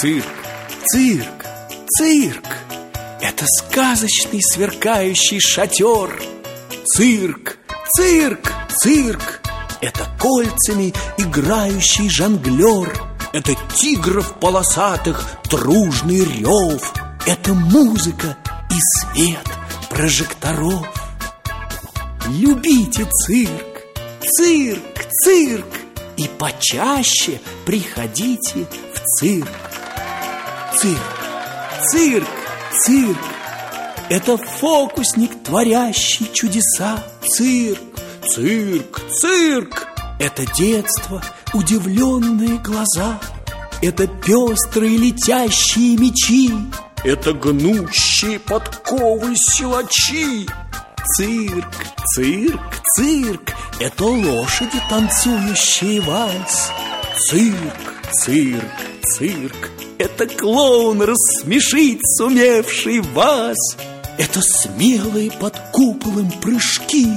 цирк, цирк, цирк. Это сказочный сверкающий шатер. Цирк, цирк, цирк. Это кольцами играющий жонглер Это тигров полосатых дружный рев Это музыка и свет прожекторов. Любите цирк, цирк, цирк. И почаще приходите в цирк Цирк, цирк, цирк. Это фокусник, творящий чудеса. Цирк, цирк, цирк. Это детство, удивленные глаза. Это пестрые летящие мечи. Это гнущие подковы силачи. Цирк, цирк, цирк. Это лошади, танцующие вальс. Цирк, цирк, цирк Это клоун, рассмешить сумевший вас. Это смелые под куполом прыжки.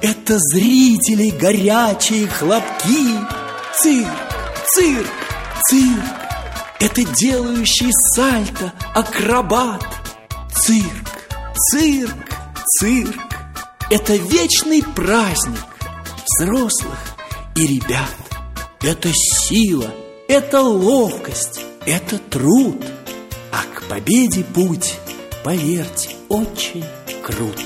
Это зрители горячие хлопки. Цирк, цирк, цирк. Это делающий сальто акробат. Цирк, цирк, цирк. Это вечный праздник взрослых и ребят. Это сила, это ловкость, это труд А к победе путь, поверьте, очень крут